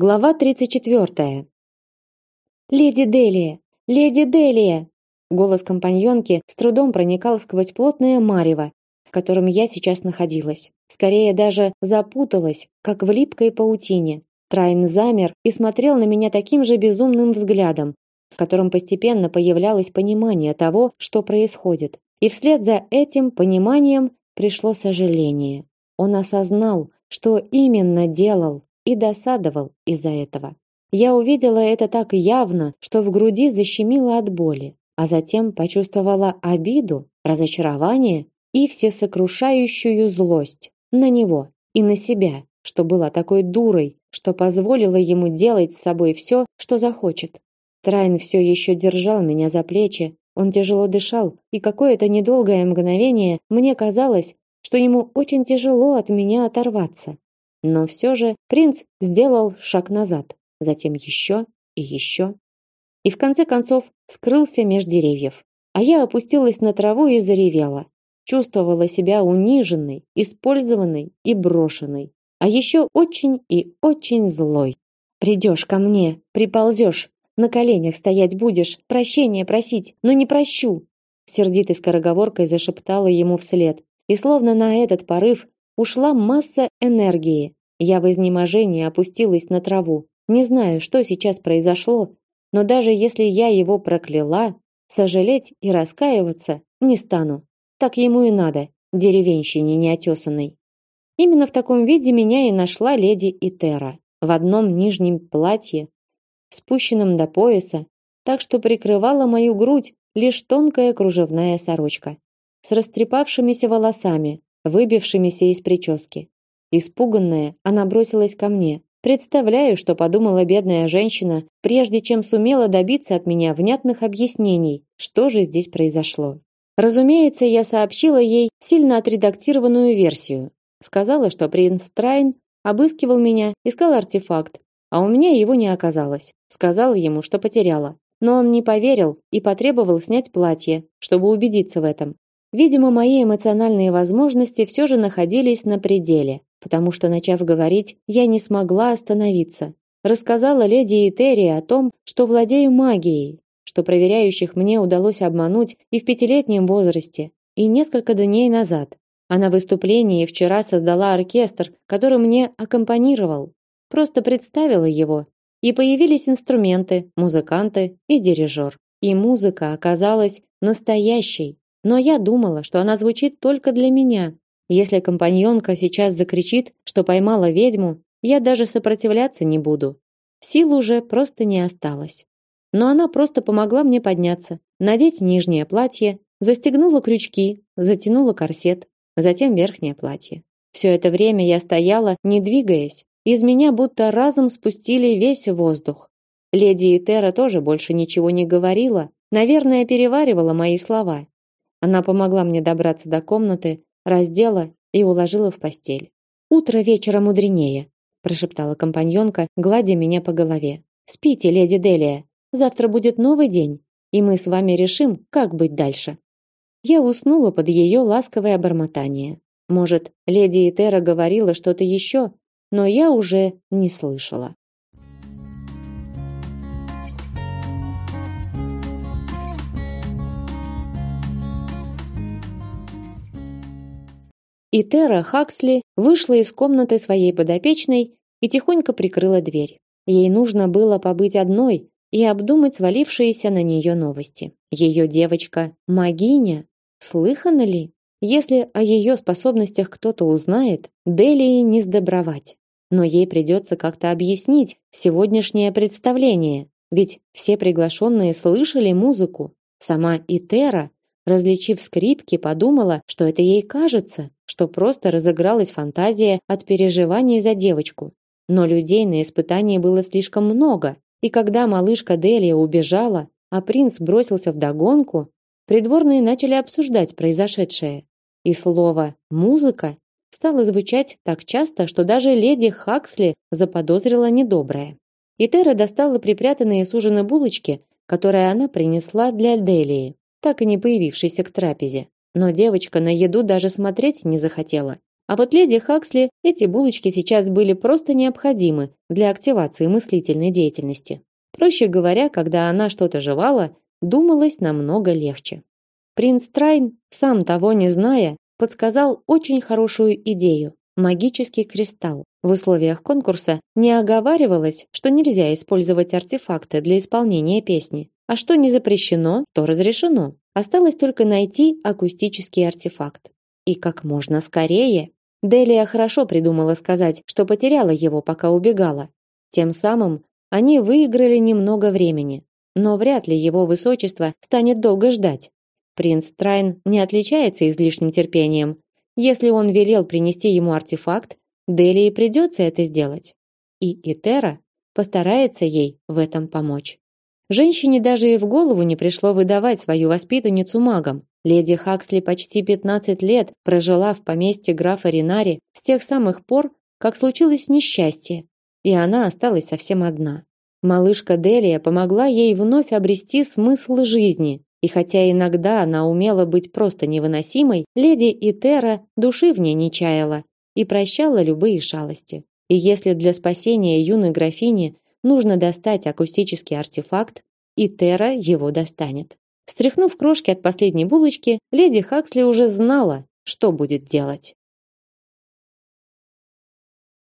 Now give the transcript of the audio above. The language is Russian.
Глава 34. Леди Делия, леди Делия. Голос компаньонки с трудом проникал сквозь плотное марево, в котором я сейчас находилась. Скорее даже запуталась, как в липкой паутине. Трайн замер и смотрел на меня таким же безумным взглядом, в котором постепенно появлялось понимание того, что происходит. И вслед за этим пониманием пришло сожаление. Он осознал, что именно делал, и досадовал из-за этого. Я увидела это так явно, что в груди защемило от боли, а затем почувствовала обиду, разочарование и всесокрушающую злость на него и на себя, что была такой дурой, что позволила ему делать с собой все, что захочет. Трайн все еще держал меня за плечи, он тяжело дышал, и какое-то недолгое мгновение мне казалось, что ему очень тяжело от меня оторваться. Но все же принц сделал шаг назад, затем еще и еще. И в конце концов скрылся меж деревьев. А я опустилась на траву и заревела. Чувствовала себя униженной, использованной и брошенной. А еще очень и очень злой. Придешь ко мне, приползешь, на коленях стоять будешь, прощения просить, но не прощу. Сердитой скороговоркой зашептала ему вслед. И словно на этот порыв ушла масса энергии. Я в изнеможении опустилась на траву. Не знаю, что сейчас произошло, но даже если я его прокляла, сожалеть и раскаиваться не стану. Так ему и надо, деревенщине неотесанной. Именно в таком виде меня и нашла леди Итера, в одном нижнем платье, спущенном до пояса, так что прикрывала мою грудь лишь тонкая кружевная сорочка, с растрепавшимися волосами, выбившимися из прически. Испуганная, она бросилась ко мне. Представляю, что подумала бедная женщина, прежде чем сумела добиться от меня внятных объяснений, что же здесь произошло. Разумеется, я сообщила ей сильно отредактированную версию. Сказала, что принц Трайн обыскивал меня, искал артефакт, а у меня его не оказалось. Сказала ему, что потеряла. Но он не поверил и потребовал снять платье, чтобы убедиться в этом. Видимо, мои эмоциональные возможности все же находились на пределе, потому что, начав говорить, я не смогла остановиться. Рассказала леди Этери о том, что владею магией, что проверяющих мне удалось обмануть и в пятилетнем возрасте, и несколько дней назад. А на выступлении вчера создала оркестр, который мне аккомпанировал. Просто представила его, и появились инструменты, музыканты и дирижер. И музыка оказалась настоящей, но я думала, что она звучит только для меня. Если компаньонка сейчас закричит, что поймала ведьму, я даже сопротивляться не буду. Сил уже просто не осталось. Но она просто помогла мне подняться, надеть нижнее платье, застегнула крючки, затянула корсет, затем верхнее платье. Все это время я стояла, не двигаясь. Из меня будто разом спустили весь воздух. Леди Этера тоже больше ничего не говорила, наверное, переваривала мои слова. Она помогла мне добраться до комнаты, раздела и уложила в постель. Утро вечера мудренее, прошептала компаньонка, гладя меня по голове. Спите, леди Делия. Завтра будет новый день, и мы с вами решим, как быть дальше. Я уснула под ее ласковое бормотание. Может, леди Этера говорила что-то еще, но я уже не слышала. И Тера Хаксли вышла из комнаты своей подопечной и тихонько прикрыла дверь. Ей нужно было побыть одной и обдумать свалившиеся на нее новости. Ее девочка магиня, слыхано ли? Если о ее способностях кто-то узнает, Делии не сдобровать. Но ей придется как-то объяснить сегодняшнее представление, ведь все приглашенные слышали музыку. Сама Итера Различив скрипки, подумала, что это ей кажется, что просто разыгралась фантазия от переживаний за девочку. Но людей на испытании было слишком много, и когда малышка Делия убежала, а принц бросился в догонку, придворные начали обсуждать произошедшее. И слово «музыка» стало звучать так часто, что даже леди Хаксли заподозрила недоброе. И Тера достала припрятанные с ужина булочки, которые она принесла для Делии так и не появившейся к трапезе. Но девочка на еду даже смотреть не захотела. А вот леди Хаксли эти булочки сейчас были просто необходимы для активации мыслительной деятельности. Проще говоря, когда она что-то жевала, думалось намного легче. Принц Трайн, сам того не зная, подсказал очень хорошую идею магический кристалл. В условиях конкурса не оговаривалось, что нельзя использовать артефакты для исполнения песни, а что не запрещено, то разрешено. Осталось только найти акустический артефакт. И как можно скорее. Делия хорошо придумала сказать, что потеряла его, пока убегала. Тем самым они выиграли немного времени, но вряд ли его высочество станет долго ждать. Принц Трайн не отличается излишним терпением. Если он велел принести ему артефакт, Делии придется это сделать. И Этера постарается ей в этом помочь. Женщине даже и в голову не пришло выдавать свою воспитанницу магом. Леди Хаксли почти 15 лет прожила в поместье графа Ринари с тех самых пор, как случилось несчастье, и она осталась совсем одна. Малышка Делия помогла ей вновь обрести смысл жизни, и хотя иногда она умела быть просто невыносимой, леди Итера души в ней не чаяла и прощала любые шалости. И если для спасения юной графини нужно достать акустический артефакт, Итера его достанет. Стряхнув крошки от последней булочки, леди Хаксли уже знала, что будет делать.